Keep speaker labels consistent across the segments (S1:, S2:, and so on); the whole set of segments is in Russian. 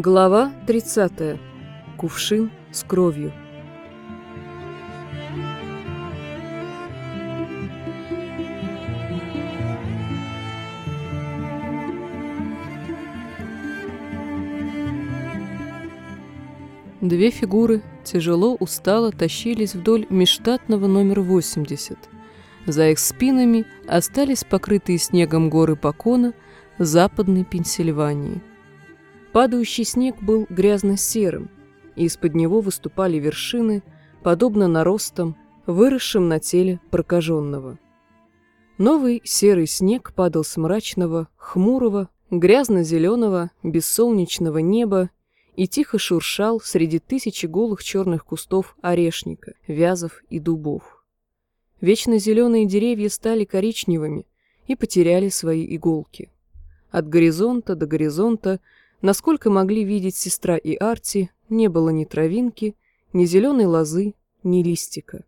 S1: Глава 30. Кувшин с кровью. Две фигуры тяжело, устало тащились вдоль межштатного номер 80. За их спинами остались покрытые снегом горы Покона Западной Пенсильвании. Падающий снег был грязно-серым, и из-под него выступали вершины, подобно наростам, выросшим на теле прокаженного. Новый серый снег падал с мрачного, хмурого, грязно-зеленого, бессолнечного неба и тихо шуршал среди тысячи голых черных кустов орешника, вязов и дубов. Вечно зеленые деревья стали коричневыми и потеряли свои иголки. От горизонта до горизонта Насколько могли видеть сестра и Арти, не было ни травинки, ни зеленой лозы, ни листика.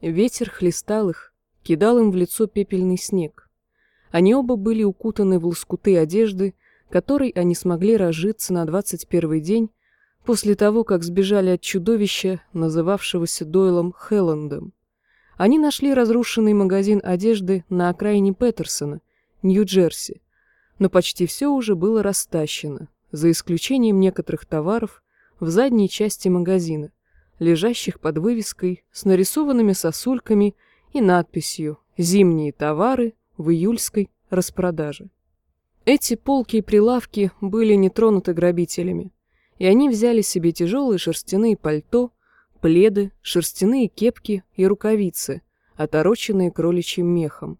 S1: Ветер хлестал их, кидал им в лицо пепельный снег. Они оба были укутаны в лоскуты одежды, которой они смогли разжиться на двадцать первый день после того, как сбежали от чудовища, называвшегося Дойлом Хелландом. Они нашли разрушенный магазин одежды на окраине Петерсона, Нью-Джерси, но почти все уже было растащено, за исключением некоторых товаров в задней части магазина, лежащих под вывеской с нарисованными сосульками и надписью «Зимние товары в июльской распродаже». Эти полки и прилавки были не тронуты грабителями, и они взяли себе тяжелые шерстяные пальто, пледы, шерстяные кепки и рукавицы, отороченные кроличьим мехом.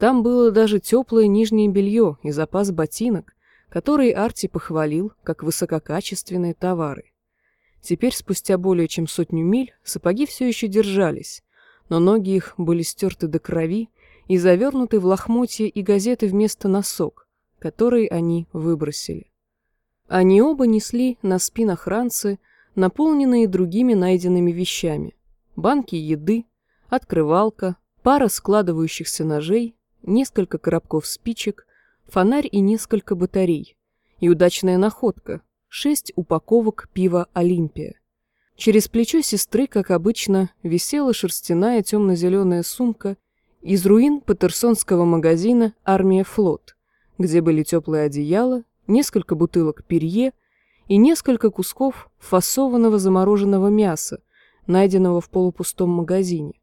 S1: Там было даже теплое нижнее белье и запас ботинок, которые Арти похвалил как высококачественные товары. Теперь, спустя более чем сотню миль, сапоги все еще держались, но ноги их были стерты до крови и завернуты в лохмотья и газеты вместо носок, которые они выбросили. Они оба несли на спинах ранцы, наполненные другими найденными вещами. Банки еды, открывалка, пара складывающихся ножей, несколько коробков спичек, фонарь и несколько батарей. И удачная находка – шесть упаковок пива «Олимпия». Через плечо сестры, как обычно, висела шерстяная темно-зеленая сумка из руин патерсонского магазина «Армия флот», где были теплые одеяла, несколько бутылок перье и несколько кусков фасованного замороженного мяса, найденного в полупустом магазине.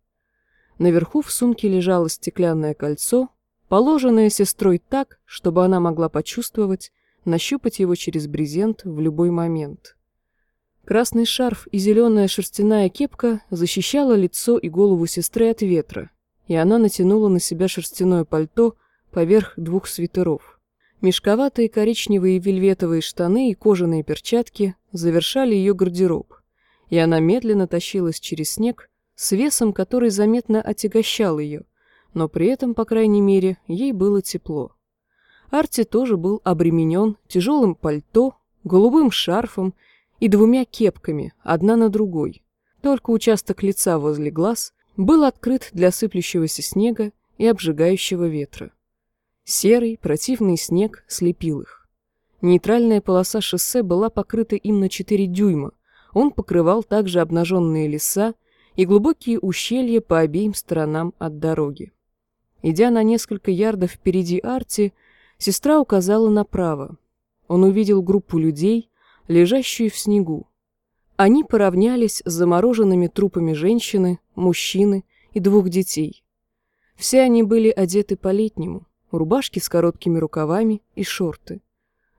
S1: Наверху в сумке лежало стеклянное кольцо, положенное сестрой так, чтобы она могла почувствовать, нащупать его через брезент в любой момент. Красный шарф и зеленая шерстяная кепка защищала лицо и голову сестры от ветра, и она натянула на себя шерстяное пальто поверх двух свитеров. Мешковатые коричневые вельветовые штаны и кожаные перчатки завершали ее гардероб, и она медленно тащилась через снег, с весом, который заметно отягощал ее, но при этом, по крайней мере, ей было тепло. Арти тоже был обременен тяжелым пальто, голубым шарфом и двумя кепками, одна на другой. Только участок лица возле глаз был открыт для сыплющегося снега и обжигающего ветра. Серый, противный снег слепил их. Нейтральная полоса шоссе была покрыта им на 4 дюйма. Он покрывал также обнаженные леса и глубокие ущелья по обеим сторонам от дороги. Идя на несколько ярдов впереди Арти, сестра указала направо. Он увидел группу людей, лежащую в снегу. Они поравнялись с замороженными трупами женщины, мужчины и двух детей. Все они были одеты по-летнему, рубашки с короткими рукавами и шорты.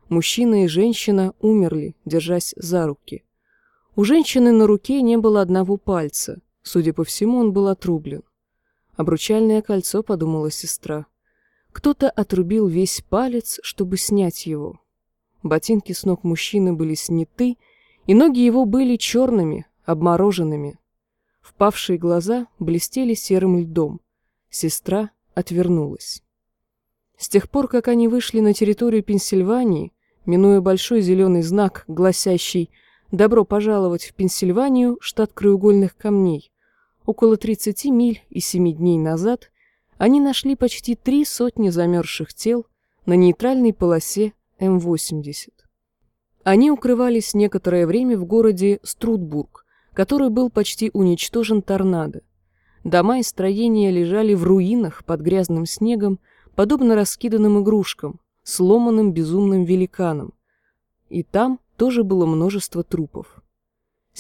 S1: Мужчина и женщина умерли, держась за руки. У женщины на руке не было одного пальца, Судя по всему, он был отрублен. Обручальное кольцо, подумала сестра. Кто-то отрубил весь палец, чтобы снять его. Ботинки с ног мужчины были сняты, и ноги его были черными, обмороженными. Впавшие глаза блестели серым льдом. Сестра отвернулась. С тех пор, как они вышли на территорию Пенсильвании, минуя большой зеленый знак, гласящий «Добро пожаловать в Пенсильванию, штат краеугольных камней», Около 30 миль и 7 дней назад они нашли почти три сотни замерзших тел на нейтральной полосе М-80. Они укрывались некоторое время в городе Струтбург, который был почти уничтожен торнадо. Дома и строения лежали в руинах под грязным снегом, подобно раскиданным игрушкам, сломанным безумным великанам. И там тоже было множество трупов.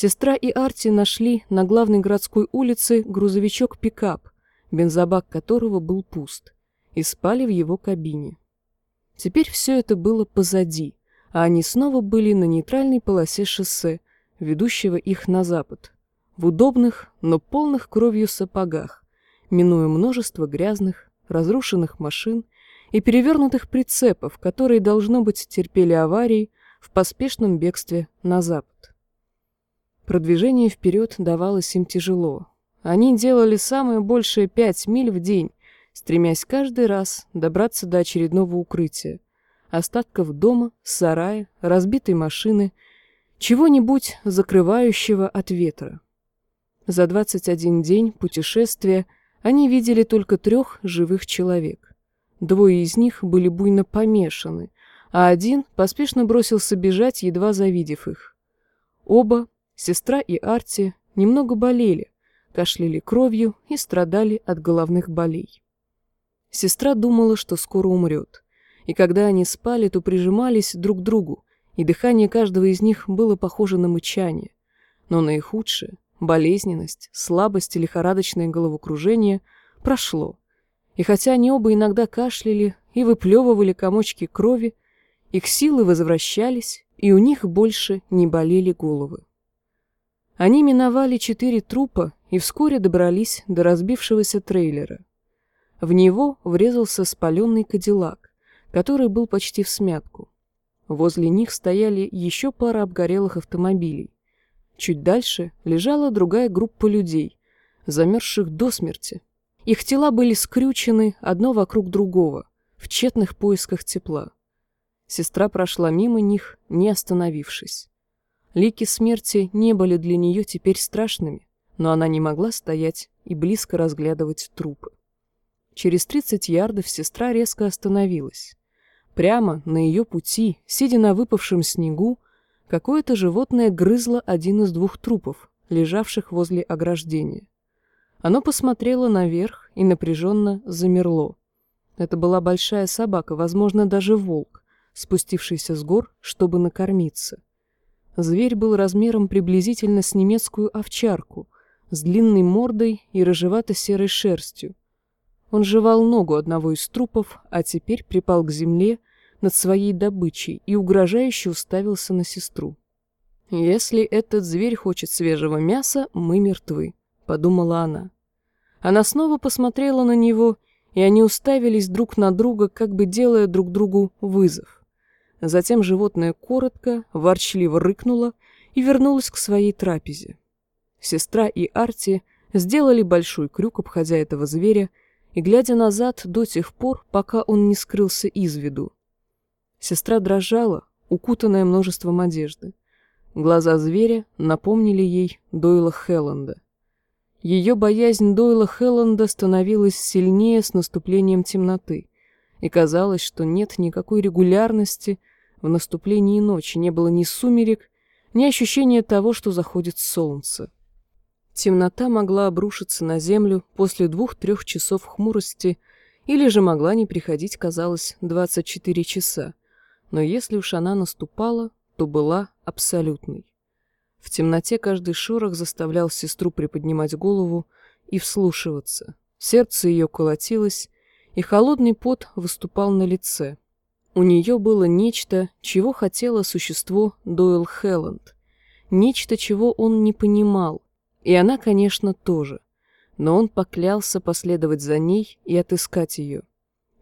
S1: Сестра и Арти нашли на главной городской улице грузовичок-пикап, бензобак которого был пуст, и спали в его кабине. Теперь все это было позади, а они снова были на нейтральной полосе шоссе, ведущего их на запад, в удобных, но полных кровью сапогах, минуя множество грязных, разрушенных машин и перевернутых прицепов, которые, должно быть, терпели аварии в поспешном бегстве на запад. Продвижение вперед давалось им тяжело. Они делали самое большее пять миль в день, стремясь каждый раз добраться до очередного укрытия, остатков дома, сарая, разбитой машины, чего-нибудь закрывающего от ветра. За 21 день путешествия они видели только трех живых человек. Двое из них были буйно помешаны, а один поспешно бросился бежать, едва завидев их. Оба, сестра и Арти, немного болели, кашляли кровью и страдали от головных болей. Сестра думала, что скоро умрет, и когда они спали, то прижимались друг к другу, и дыхание каждого из них было похоже на мычание. Но наихудшее, болезненность, слабость и лихорадочное головокружение прошло. И хотя они оба иногда кашляли и выплевывали комочки крови, их силы возвращались, и у них больше не болели головы. Они миновали четыре трупа и вскоре добрались до разбившегося трейлера. В него врезался спаленный кадиллак, который был почти в смятку. Возле них стояли еще пара обгорелых автомобилей. Чуть дальше лежала другая группа людей, замерзших до смерти. Их тела были скрючены одно вокруг другого, в тщетных поисках тепла. Сестра прошла мимо них, не остановившись. Лики смерти не были для нее теперь страшными, но она не могла стоять и близко разглядывать трупы. Через тридцать ярдов сестра резко остановилась. Прямо на ее пути, сидя на выпавшем снегу, Какое-то животное грызло один из двух трупов, лежавших возле ограждения. Оно посмотрело наверх и напряженно замерло. Это была большая собака, возможно, даже волк, спустившийся с гор, чтобы накормиться. Зверь был размером приблизительно с немецкую овчарку, с длинной мордой и рыжевато-серой шерстью. Он жевал ногу одного из трупов, а теперь припал к земле над своей добычей и угрожающе уставился на сестру. «Если этот зверь хочет свежего мяса, мы мертвы», — подумала она. Она снова посмотрела на него, и они уставились друг на друга, как бы делая друг другу вызов. Затем животное коротко, ворчливо рыкнуло и вернулось к своей трапезе. Сестра и Арти сделали большой крюк, обходя этого зверя, и глядя назад до тех пор, пока он не скрылся из виду. Сестра дрожала, укутанная множеством одежды. Глаза зверя напомнили ей Дойла Хелланда. Ее боязнь Дойла Хелланда становилась сильнее с наступлением темноты, и казалось, что нет никакой регулярности в наступлении ночи, не было ни сумерек, ни ощущения того, что заходит солнце. Темнота могла обрушиться на землю после двух-трех часов хмурости или же могла не приходить, казалось, 24 часа но если уж она наступала, то была абсолютной. В темноте каждый шорох заставлял сестру приподнимать голову и вслушиваться. Сердце ее колотилось, и холодный пот выступал на лице. У нее было нечто, чего хотело существо Дойл Хелланд. Нечто, чего он не понимал. И она, конечно, тоже. Но он поклялся последовать за ней и отыскать ее.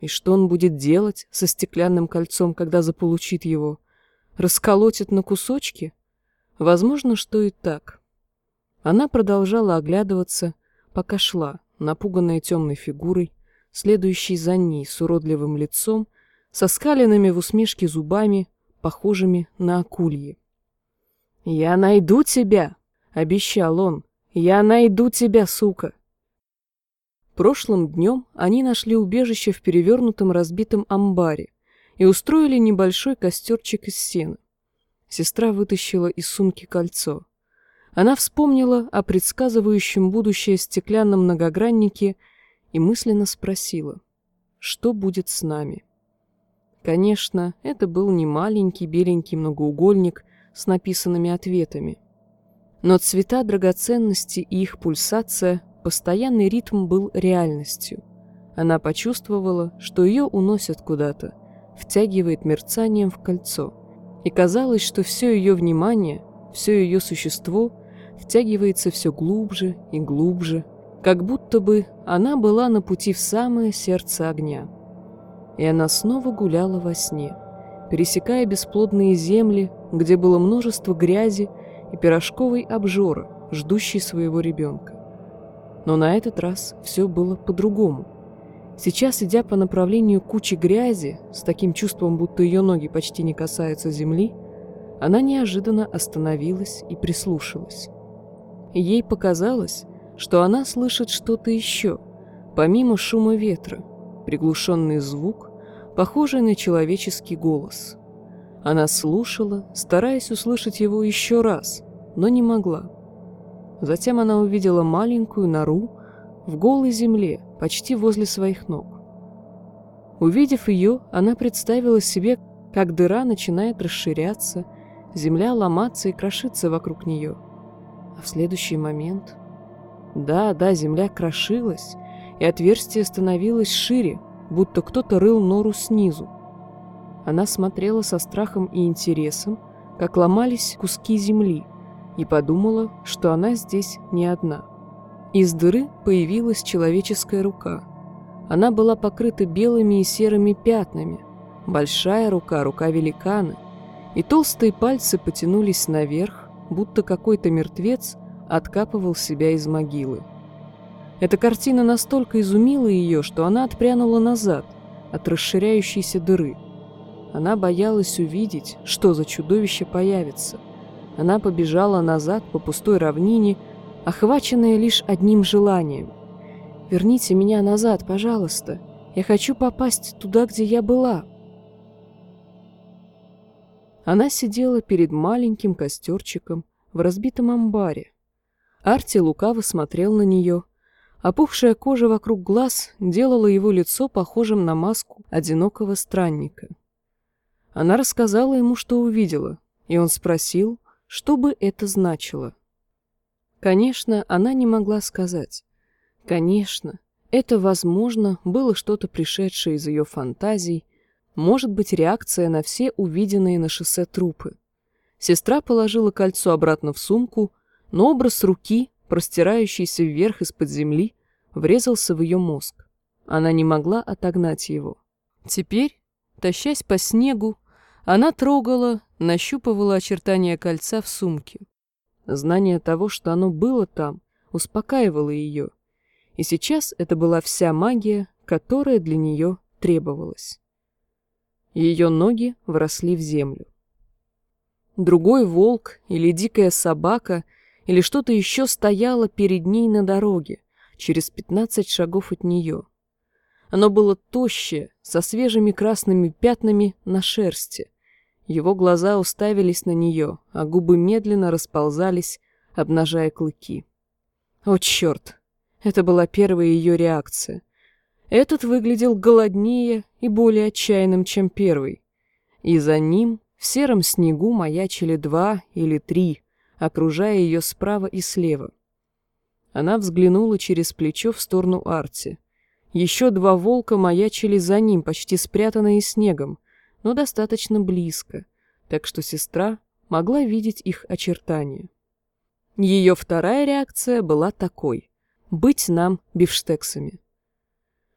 S1: И что он будет делать со стеклянным кольцом, когда заполучит его? Расколотит на кусочки? Возможно, что и так. Она продолжала оглядываться, пока шла, напуганная темной фигурой, следующей за ней с уродливым лицом, со скаленными в усмешке зубами, похожими на акульи. «Я найду тебя!» — обещал он. «Я найду тебя, сука!» Прошлым днем они нашли убежище в перевернутом разбитом амбаре и устроили небольшой костерчик из сена. сестра вытащила из сумки кольцо. Она вспомнила о предсказывающем будущее стеклянном многограннике и мысленно спросила, что будет с нами. Конечно, это был не маленький беленький многоугольник с написанными ответами. Но цвета драгоценности и их пульсация, постоянный ритм был реальностью. Она почувствовала, что ее уносят куда-то, втягивает мерцанием в кольцо. И казалось, что все ее внимание, все ее существо втягивается все глубже и глубже, как будто бы она была на пути в самое сердце огня. И она снова гуляла во сне, пересекая бесплодные земли, где было множество грязи и пирожковой обжора, ждущей своего ребенка. Но на этот раз все было по-другому. Сейчас, идя по направлению кучи грязи, с таким чувством, будто ее ноги почти не касаются земли, она неожиданно остановилась и прислушалась. Ей показалось, что она слышит что-то еще, помимо шума ветра, приглушенный звук, похожий на человеческий голос. Она слушала, стараясь услышать его еще раз, но не могла. Затем она увидела маленькую нору в голой земле, почти возле своих ног. Увидев ее, она представила себе, как дыра начинает расширяться, земля ломаться и крошиться вокруг нее. А в следующий момент... Да, да, земля крошилась, и отверстие становилось шире, будто кто-то рыл нору снизу. Она смотрела со страхом и интересом, как ломались куски земли, и подумала, что она здесь не одна. Из дыры появилась человеческая рука. Она была покрыта белыми и серыми пятнами. Большая рука, рука великана. И толстые пальцы потянулись наверх, будто какой-то мертвец откапывал себя из могилы. Эта картина настолько изумила ее, что она отпрянула назад от расширяющейся дыры – она боялась увидеть, что за чудовище появится. Она побежала назад по пустой равнине, охваченная лишь одним желанием. «Верните меня назад, пожалуйста. Я хочу попасть туда, где я была». Она сидела перед маленьким костерчиком в разбитом амбаре. Арти лукаво смотрел на нее. Опухшая кожа вокруг глаз делала его лицо похожим на маску одинокого странника. Она рассказала ему, что увидела, и он спросил, что бы это значило. Конечно, она не могла сказать. Конечно, это, возможно, было что-то пришедшее из ее фантазий, может быть, реакция на все увиденные на шоссе трупы. Сестра положила кольцо обратно в сумку, но образ руки, простирающийся вверх из-под земли, врезался в ее мозг. Она не могла отогнать его. Теперь, тащась по снегу, она трогала, нащупывала очертания кольца в сумке. Знание того, что оно было там, успокаивало ее. И сейчас это была вся магия, которая для нее требовалась. Ее ноги вросли в землю. Другой волк или дикая собака или что-то еще стояло перед ней на дороге, через пятнадцать шагов от нее. Оно было тощее, со свежими красными пятнами на шерсти, его глаза уставились на нее, а губы медленно расползались, обнажая клыки. О, черт! Это была первая ее реакция. Этот выглядел голоднее и более отчаянным, чем первый. И за ним в сером снегу маячили два или три, окружая ее справа и слева. Она взглянула через плечо в сторону Арти. Еще два волка маячили за ним, почти спрятанные снегом, но достаточно близко, так что сестра могла видеть их очертания. Ее вторая реакция была такой — быть нам бифштексами.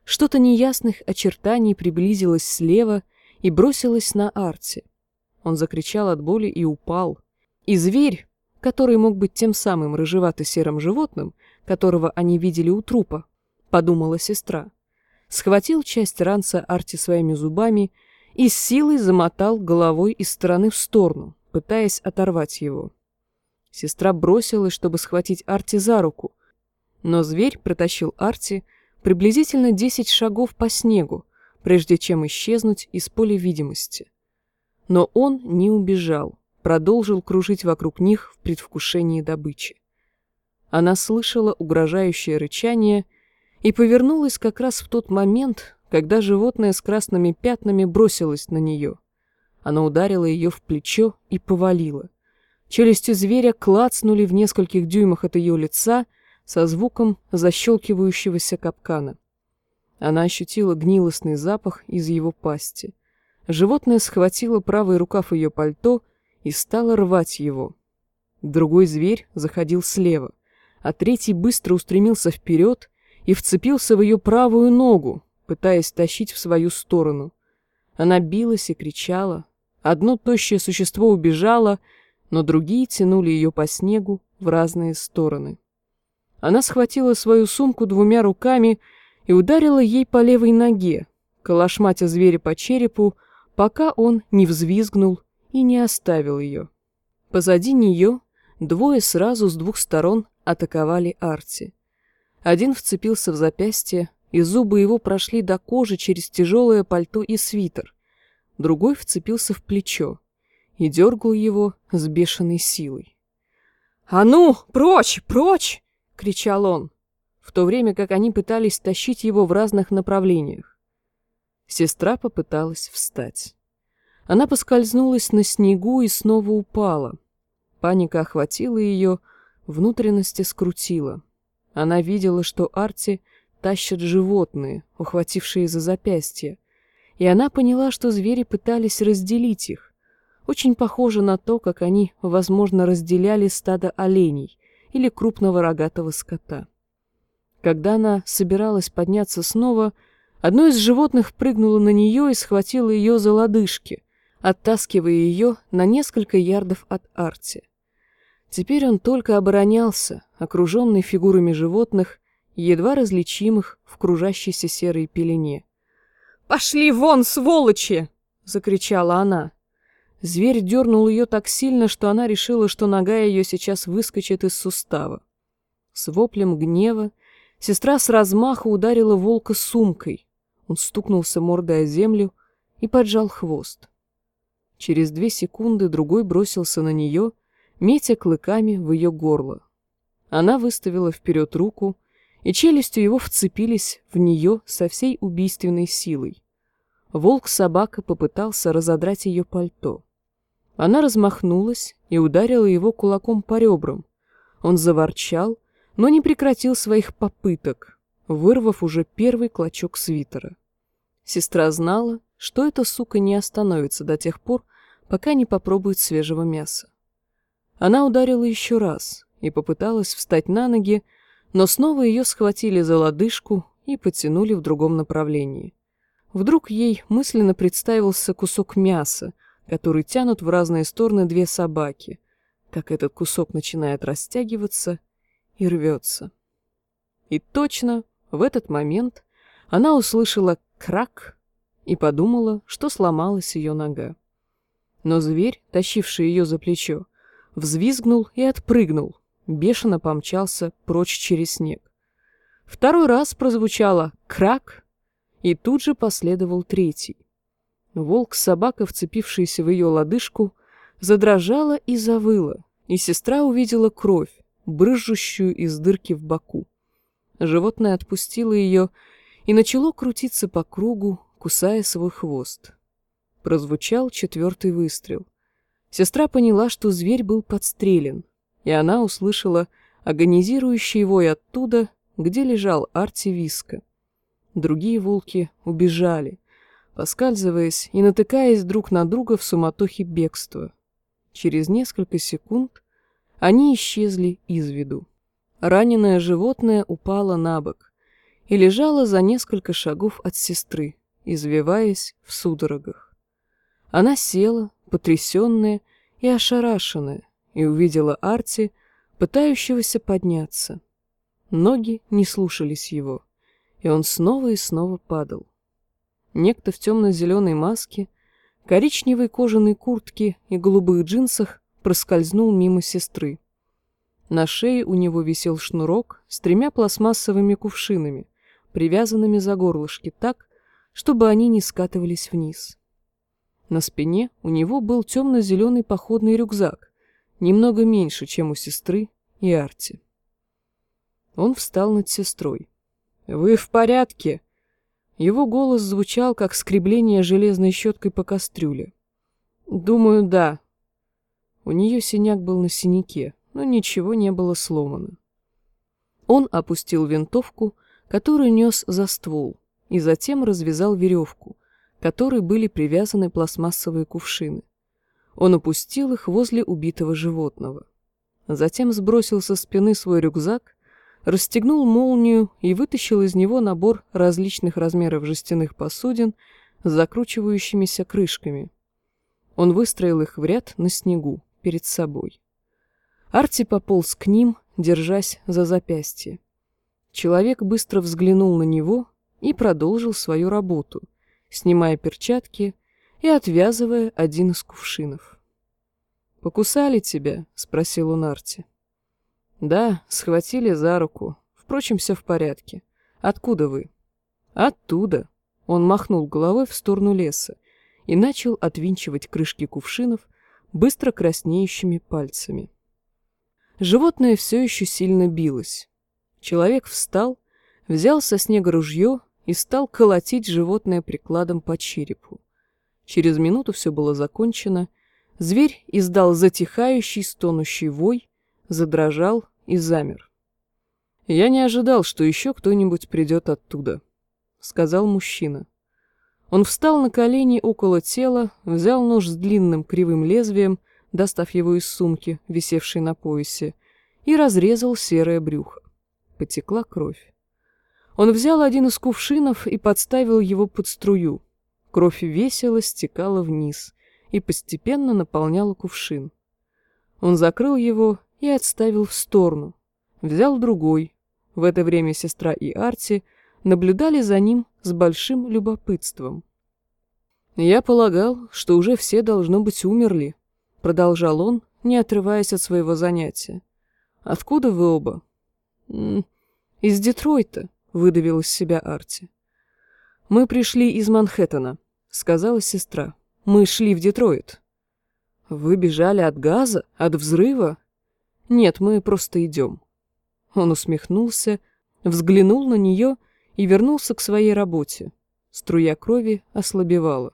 S1: Что-то неясных очертаний приблизилось слева и бросилось на Арти. Он закричал от боли и упал. И зверь, который мог быть тем самым рыжевато-серым животным, которого они видели у трупа, подумала сестра, схватил часть ранца Арти своими зубами и с силой замотал головой из стороны в сторону, пытаясь оторвать его. Сестра бросилась, чтобы схватить Арти за руку, но зверь протащил Арти приблизительно десять шагов по снегу, прежде чем исчезнуть из поля видимости. Но он не убежал, продолжил кружить вокруг них в предвкушении добычи. Она слышала угрожающее рычание и повернулась как раз в тот момент, когда животное с красными пятнами бросилось на нее. Она ударила ее в плечо и повалила. Челюсти зверя клацнули в нескольких дюймах от ее лица со звуком защелкивающегося капкана. Она ощутила гнилостный запах из его пасти. Животное схватило правый рукав ее пальто и стало рвать его. Другой зверь заходил слева, а третий быстро устремился вперед и вцепился в ее правую ногу, пытаясь тащить в свою сторону. Она билась и кричала. Одно тощее существо убежало, но другие тянули ее по снегу в разные стороны. Она схватила свою сумку двумя руками и ударила ей по левой ноге, калашматя зверя по черепу, пока он не взвизгнул и не оставил ее. Позади нее двое сразу с двух сторон атаковали Арти. Один вцепился в запястье, и зубы его прошли до кожи через тяжелое пальто и свитер. Другой вцепился в плечо и дергал его с бешеной силой. «А ну, прочь, прочь!» — кричал он, в то время как они пытались тащить его в разных направлениях. Сестра попыталась встать. Она поскользнулась на снегу и снова упала. Паника охватила ее, внутренности скрутила. Она видела, что Арти тащат животные, ухватившие за запястья, и она поняла, что звери пытались разделить их. Очень похоже на то, как они, возможно, разделяли стадо оленей или крупного рогатого скота. Когда она собиралась подняться снова, Одно из животных прыгнуло на нее и схватило ее за лодыжки, оттаскивая ее на несколько ярдов от Арти. Теперь он только оборонялся, окруженный фигурами животных, едва различимых в кружащейся серой пелене. «Пошли вон, сволочи!» — закричала она. Зверь дернул ее так сильно, что она решила, что нога ее сейчас выскочит из сустава. С воплем гнева сестра с размаху ударила волка сумкой, он стукнулся мордой о землю и поджал хвост. Через две секунды другой бросился на нее, метя клыками в ее горло. Она выставила вперед руку, и челюстью его вцепились в нее со всей убийственной силой. Волк-собака попытался разодрать ее пальто. Она размахнулась и ударила его кулаком по ребрам. Он заворчал, но не прекратил своих попыток, вырвав уже первый клочок свитера. Сестра знала, что эта сука не остановится до тех пор, пока не попробует свежего мяса. Она ударила еще раз и попыталась встать на ноги, но снова ее схватили за лодыжку и потянули в другом направлении. Вдруг ей мысленно представился кусок мяса, который тянут в разные стороны две собаки, как этот кусок начинает растягиваться и рвется. И точно в этот момент она услышала крак и подумала, что сломалась ее нога. Но зверь, тащивший ее за плечо, взвизгнул и отпрыгнул, бешено помчался прочь через снег. Второй раз прозвучало «крак», и тут же последовал третий. Волк-собака, вцепившийся в ее лодыжку, задрожала и завыла, и сестра увидела кровь, брызжущую из дырки в боку. Животное отпустило ее и начало крутиться по кругу, кусая свой хвост. Прозвучал четвертый выстрел. Сестра поняла, что зверь был подстрелен, и она услышала агонизирующий вой оттуда, где лежал Арти Виска. Другие волки убежали, поскальзываясь и натыкаясь друг на друга в суматохе бегства. Через несколько секунд они исчезли из виду. Раненое животное упало на бок и лежало за несколько шагов от сестры, извиваясь в судорогах. Она села, потрясенная и ошарашенная, и увидела Арти, пытающегося подняться. Ноги не слушались его, и он снова и снова падал. Некто в темно-зеленой маске, коричневой кожаной куртке и голубых джинсах проскользнул мимо сестры. На шее у него висел шнурок с тремя пластмассовыми кувшинами, привязанными за горлышки так, чтобы они не скатывались вниз. На спине у него был темно-зеленый походный рюкзак, немного меньше, чем у сестры и Арти. Он встал над сестрой. «Вы в порядке?» Его голос звучал, как скребление железной щеткой по кастрюле. «Думаю, да». У нее синяк был на синяке, но ничего не было сломано. Он опустил винтовку, которую нес за ствол, и затем развязал веревку, которой были привязаны пластмассовые кувшины. Он опустил их возле убитого животного. Затем сбросил со спины свой рюкзак, расстегнул молнию и вытащил из него набор различных размеров жестяных посудин с закручивающимися крышками. Он выстроил их в ряд на снегу перед собой. Арти пополз к ним, держась за запястье. Человек быстро взглянул на него и продолжил свою работу, снимая перчатки и отвязывая один из кувшинов. «Покусали тебя?» — спросил он Арти. «Да, схватили за руку. Впрочем, все в порядке. Откуда вы?» «Оттуда». Он махнул головой в сторону леса и начал отвинчивать крышки кувшинов быстро краснеющими пальцами. Животное все еще сильно билось. Человек встал, взял со снега ружье и стал колотить животное прикладом по черепу. Через минуту все было закончено. Зверь издал затихающий, стонущий вой, задрожал и замер. «Я не ожидал, что еще кто-нибудь придет оттуда», — сказал мужчина. Он встал на колени около тела, взял нож с длинным кривым лезвием, достав его из сумки, висевшей на поясе, и разрезал серое брюхо. Потекла кровь. Он взял один из кувшинов и подставил его под струю. Кровь весело стекала вниз и постепенно наполняла кувшин. Он закрыл его и отставил в сторону. Взял другой. В это время сестра и Арти наблюдали за ним с большим любопытством. «Я полагал, что уже все, должно быть, умерли», — продолжал он, не отрываясь от своего занятия. «Откуда вы оба?» «М -м, «Из Детройта», — выдавил из себя Арти. «Мы пришли из Манхэттена», — сказала сестра. «Мы шли в Детройт». «Вы бежали от газа? От взрыва?» «Нет, мы просто идем». Он усмехнулся, взглянул на нее и вернулся к своей работе. Струя крови ослабевала.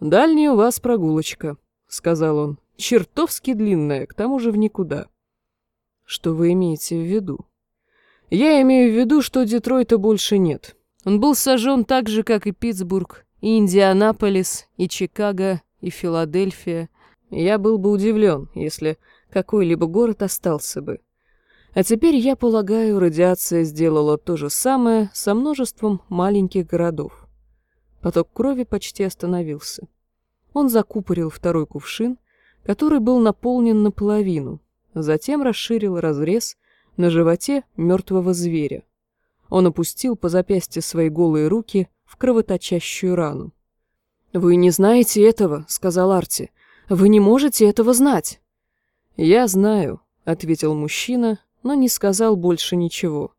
S1: «Дальняя у вас прогулочка», — сказал он. «Чертовски длинная, к тому же в никуда». «Что вы имеете в виду?» «Я имею в виду, что Детройта больше нет. Он был сожжен так же, как и Питтсбург, и Индианаполис, и Чикаго, и Филадельфия. Я был бы удивлен, если какой-либо город остался бы. А теперь, я полагаю, радиация сделала то же самое со множеством маленьких городов. Поток крови почти остановился. Он закупорил второй кувшин, который был наполнен наполовину, затем расширил разрез на животе мертвого зверя. Он опустил по запястье свои голые руки в кровоточащую рану. «Вы не знаете этого», — сказал Арти. «Вы не можете этого знать». «Я знаю», — ответил мужчина, но не сказал больше ничего.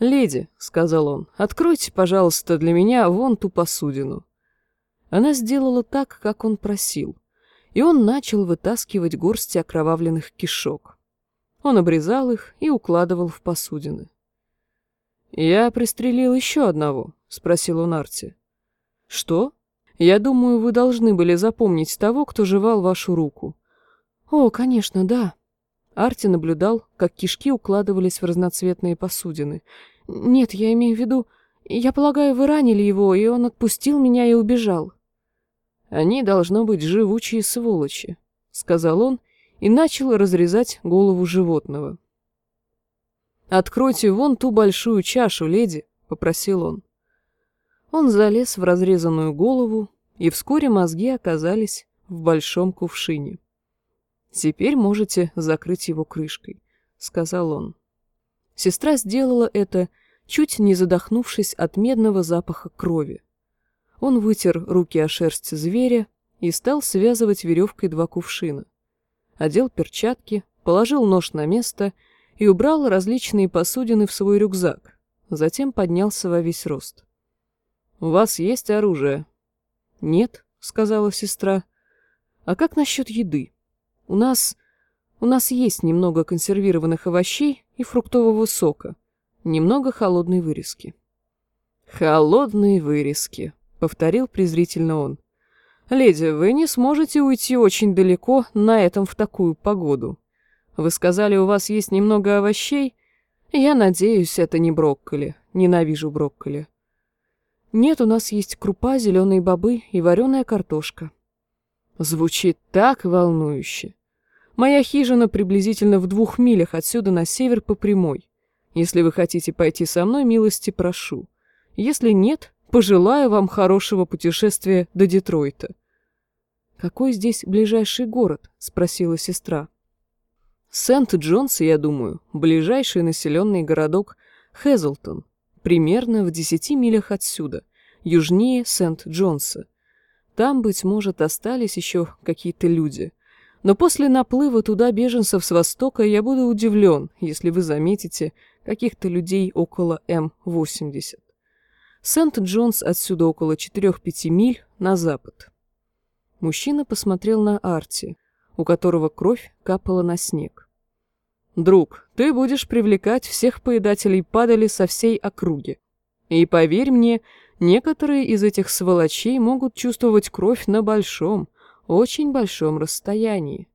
S1: «Леди», — сказал он, — «откройте, пожалуйста, для меня вон ту посудину». Она сделала так, как он просил, и он начал вытаскивать горсти окровавленных кишок. Он обрезал их и укладывал в посудины. «Я пристрелил еще одного», — спросил он Арти. «Что? Я думаю, вы должны были запомнить того, кто жевал вашу руку. «О, конечно, да». Арти наблюдал, как кишки укладывались в разноцветные посудины. «Нет, я имею в виду... Я полагаю, вы ранили его, и он отпустил меня и убежал». «Они, должно быть, живучие сволочи», — сказал он и начал разрезать голову животного. «Откройте вон ту большую чашу, леди», — попросил он. Он залез в разрезанную голову, и вскоре мозги оказались в большом кувшине. «Теперь можете закрыть его крышкой», — сказал он. Сестра сделала это, чуть не задохнувшись от медного запаха крови. Он вытер руки о шерсть зверя и стал связывать веревкой два кувшина. Одел перчатки, положил нож на место и убрал различные посудины в свой рюкзак. Затем поднялся во весь рост. «У вас есть оружие?» «Нет», — сказала сестра. «А как насчет еды? У нас... у нас есть немного консервированных овощей и фруктового сока, немного холодной вырезки». «Холодные вырезки», — повторил презрительно он. «Леди, вы не сможете уйти очень далеко на этом в такую погоду. Вы сказали, у вас есть немного овощей? Я надеюсь, это не брокколи. Ненавижу брокколи». «Нет, у нас есть крупа, зеленые бобы и вареная картошка». Звучит так волнующе. Моя хижина приблизительно в двух милях отсюда на север по прямой. Если вы хотите пойти со мной, милости прошу. Если нет, пожелаю вам хорошего путешествия до Детройта. «Какой здесь ближайший город?» — спросила сестра. «Сент-Джонс, я думаю, ближайший населенный городок Хезлтон, примерно в десяти милях отсюда, южнее Сент-Джонса. Там, быть может, остались еще какие-то люди. Но после наплыва туда беженцев с востока я буду удивлен, если вы заметите каких-то людей около М-80. Сент-Джонс отсюда около 4-5 миль на запад. Мужчина посмотрел на Арти, у которого кровь капала на снег. «Друг, ты будешь привлекать всех поедателей падали со всей округи. И поверь мне, некоторые из этих сволочей могут чувствовать кровь на большом, очень большом расстоянии.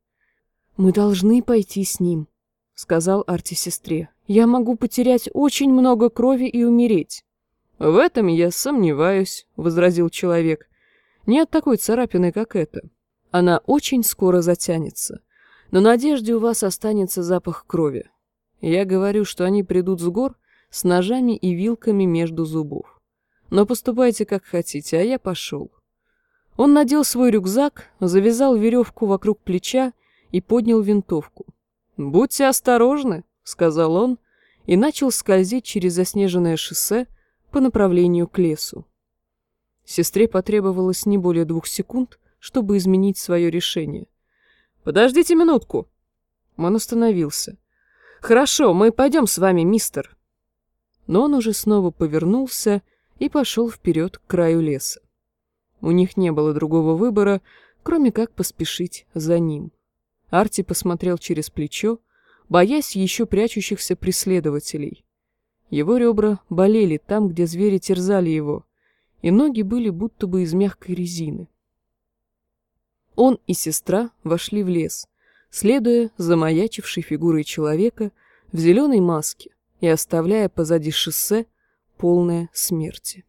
S1: «Мы должны пойти с ним», — сказал Арти сестре. «Я могу потерять очень много крови и умереть». «В этом я сомневаюсь», — возразил человек. «Нет такой царапины, как эта. Она очень скоро затянется. Но на одежде у вас останется запах крови. Я говорю, что они придут с гор с ножами и вилками между зубов. Но поступайте как хотите, а я пошел». Он надел свой рюкзак, завязал веревку вокруг плеча и поднял винтовку. «Будьте осторожны», — сказал он, и начал скользить через заснеженное шоссе, по направлению к лесу. Сестре потребовалось не более двух секунд, чтобы изменить свое решение. «Подождите минутку!» Он остановился. «Хорошо, мы пойдем с вами, мистер!» Но он уже снова повернулся и пошел вперед к краю леса. У них не было другого выбора, кроме как поспешить за ним. Арти посмотрел через плечо, боясь еще прячущихся преследователей. Его ребра болели там, где звери терзали его, и ноги были будто бы из мягкой резины. Он и сестра вошли в лес, следуя за маячившей фигурой человека в зеленой маске и оставляя позади шоссе полное смерти.